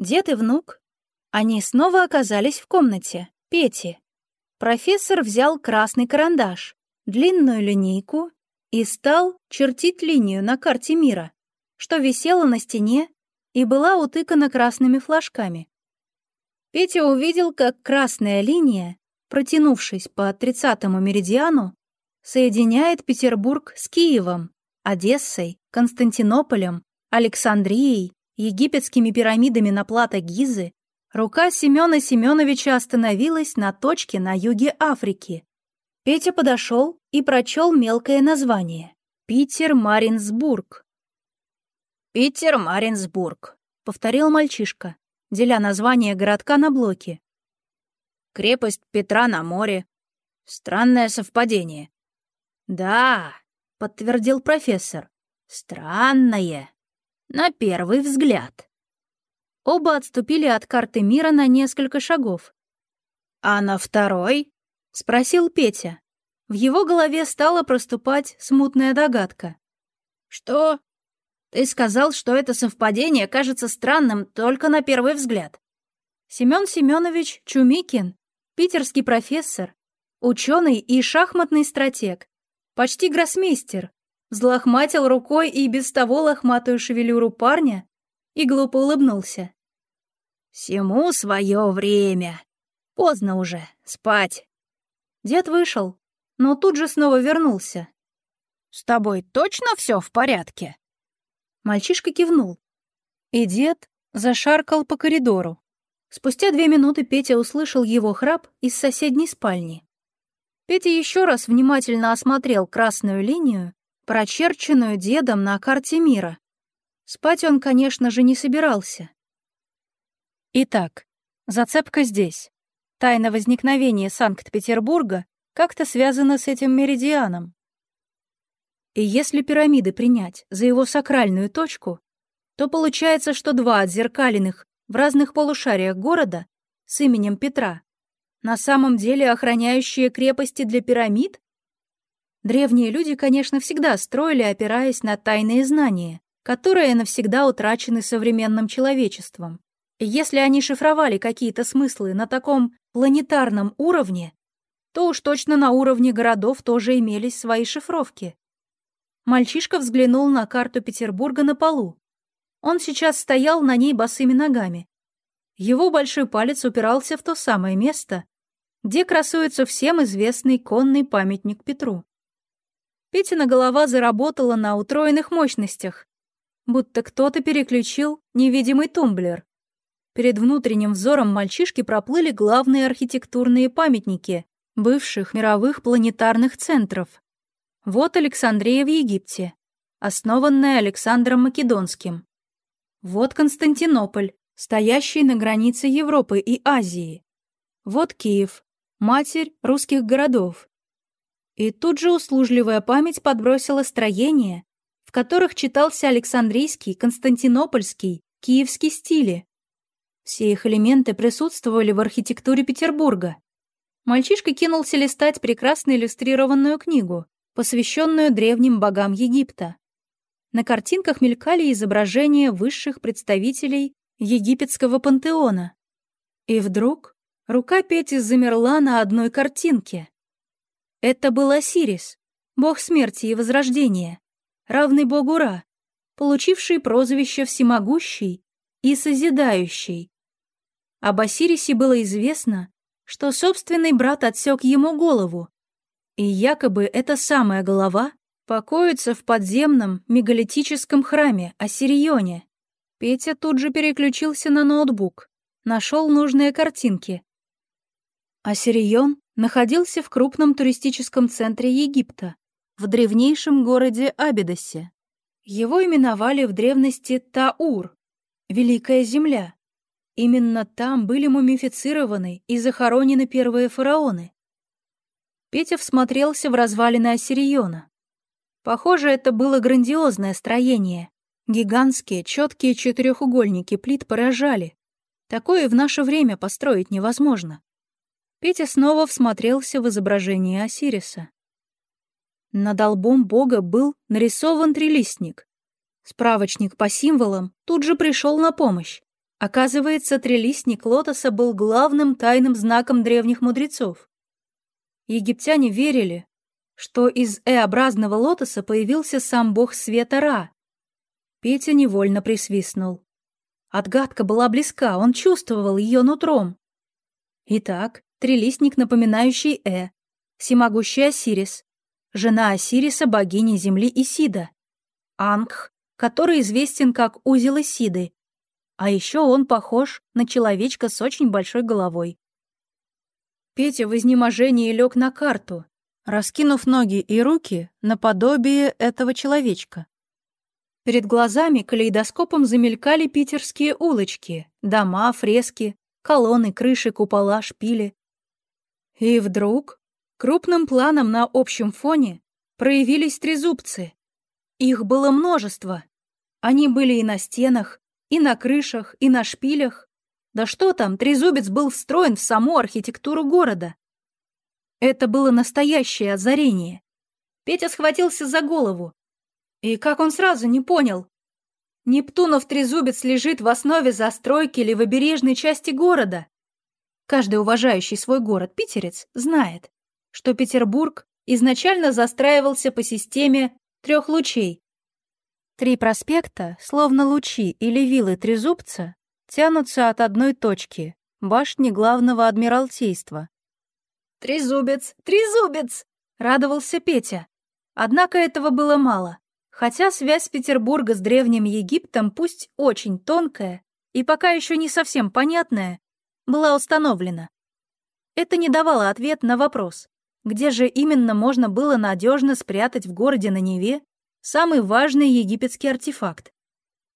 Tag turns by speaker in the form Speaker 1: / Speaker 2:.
Speaker 1: Дед и внук. Они снова оказались в комнате. Пети. Профессор взял красный карандаш, длинную линейку и стал чертить линию на карте мира, что висела на стене и была утыкана красными флажками. Петя увидел, как красная линия, протянувшись по 30-му меридиану, соединяет Петербург с Киевом, Одессой, Константинополем, Александрией, египетскими пирамидами на плато Гизы, рука Семена Семеновича остановилась на точке на юге Африки. Петя подошел и прочел мелкое название — Питер-Маринсбург. «Питер-Маринсбург», — повторил мальчишка, деля название городка на блоки. «Крепость Петра на море. Странное совпадение». «Да», — подтвердил профессор, — «странное. На первый взгляд». Оба отступили от карты мира на несколько шагов. «А на второй?» — спросил Петя. В его голове стала проступать смутная догадка. «Что?» Ты сказал, что это совпадение кажется странным только на первый взгляд. Семен Семенович Чумикин, питерский профессор, ученый и шахматный стратег, почти гроссмейстер, взлохматил рукой и без того лохматую шевелюру парня и глупо улыбнулся. «Всему свое время. Поздно уже, спать». Дед вышел, но тут же снова вернулся. «С тобой точно все в порядке?» Мальчишка кивнул. И дед зашаркал по коридору. Спустя две минуты Петя услышал его храп из соседней спальни. Петя еще раз внимательно осмотрел красную линию, прочерченную дедом на карте мира. Спать он, конечно же, не собирался. Итак, зацепка здесь. Тайна возникновения Санкт-Петербурга как-то связана с этим меридианом. И если пирамиды принять за его сакральную точку, то получается, что два отзеркаленных в разных полушариях города с именем Петра на самом деле охраняющие крепости для пирамид? Древние люди, конечно, всегда строили, опираясь на тайные знания, которые навсегда утрачены современным человечеством. И если они шифровали какие-то смыслы на таком планетарном уровне, то уж точно на уровне городов тоже имелись свои шифровки. Мальчишка взглянул на карту Петербурга на полу. Он сейчас стоял на ней босыми ногами. Его большой палец упирался в то самое место, где красуется всем известный конный памятник Петру. Петина голова заработала на утроенных мощностях, будто кто-то переключил невидимый тумблер. Перед внутренним взором мальчишки проплыли главные архитектурные памятники бывших мировых планетарных центров. Вот Александрия в Египте, основанная Александром Македонским. Вот Константинополь, стоящий на границе Европы и Азии. Вот Киев, матерь русских городов. И тут же услужливая память подбросила строения, в которых читался Александрийский, Константинопольский, Киевский стили. Все их элементы присутствовали в архитектуре Петербурга. Мальчишка кинулся листать прекрасно иллюстрированную книгу, посвященную древним богам Египта. На картинках мелькали изображения высших представителей египетского пантеона. И вдруг рука Пети замерла на одной картинке. Это был Осирис, бог смерти и возрождения, равный богу Ра, получивший прозвище Всемогущий и Созидающий. Об Осирисе было известно, что собственный брат отсек ему голову, и якобы эта самая голова покоится в подземном мегалитическом храме Осирионе. Петя тут же переключился на ноутбук, нашел нужные картинки. Осирион находился в крупном туристическом центре Египта, в древнейшем городе Абидосе. Его именовали в древности Таур, Великая Земля. Именно там были мумифицированы и захоронены первые фараоны. Петя всмотрелся в развалины Ассириона. Похоже, это было грандиозное строение. Гигантские, четкие четырехугольники плит поражали. Такое в наше время построить невозможно. Петя снова всмотрелся в изображение Осириса. Над албом бога был нарисован трилистник. Справочник по символам тут же пришел на помощь. Оказывается, трелистник лотоса был главным тайным знаком древних мудрецов. Египтяне верили, что из Э-образного лотоса появился сам бог света Ра. Петя невольно присвистнул. Отгадка была близка, он чувствовал ее нутром. Итак, трилистник, напоминающий Э, всемогущий Осирис, жена Осириса, богини земли Исида, Ангх, который известен как узел Исиды, а еще он похож на человечка с очень большой головой. Петя в изнеможении лег на карту, раскинув ноги и руки наподобие этого человечка. Перед глазами калейдоскопом замелькали питерские улочки, дома, фрески, колонны, крыши, купола, шпили. И вдруг крупным планом на общем фоне проявились трезубцы. Их было множество. Они были и на стенах, и на крышах, и на шпилях. Да что там, трезубец был встроен в саму архитектуру города. Это было настоящее озарение. Петя схватился за голову. И как он сразу не понял? Нептунов трезубец лежит в основе застройки левобережной части города. Каждый уважающий свой город питерец знает, что Петербург изначально застраивался по системе трех лучей. Три проспекта, словно лучи или вилы трезубца, тянутся от одной точки — башни главного адмиралтейства. «Трезубец! Трезубец!» — радовался Петя. Однако этого было мало. Хотя связь Петербурга с Древним Египтом, пусть очень тонкая и пока еще не совсем понятная, была установлена. Это не давало ответ на вопрос, где же именно можно было надежно спрятать в городе на Неве самый важный египетский артефакт.